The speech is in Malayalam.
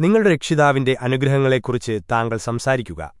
നിങ്ങളുടെ രക്ഷിതാവിന്റെ അനുഗ്രഹങ്ങളെക്കുറിച്ച് താങ്കൾ സംസാരിക്കുക.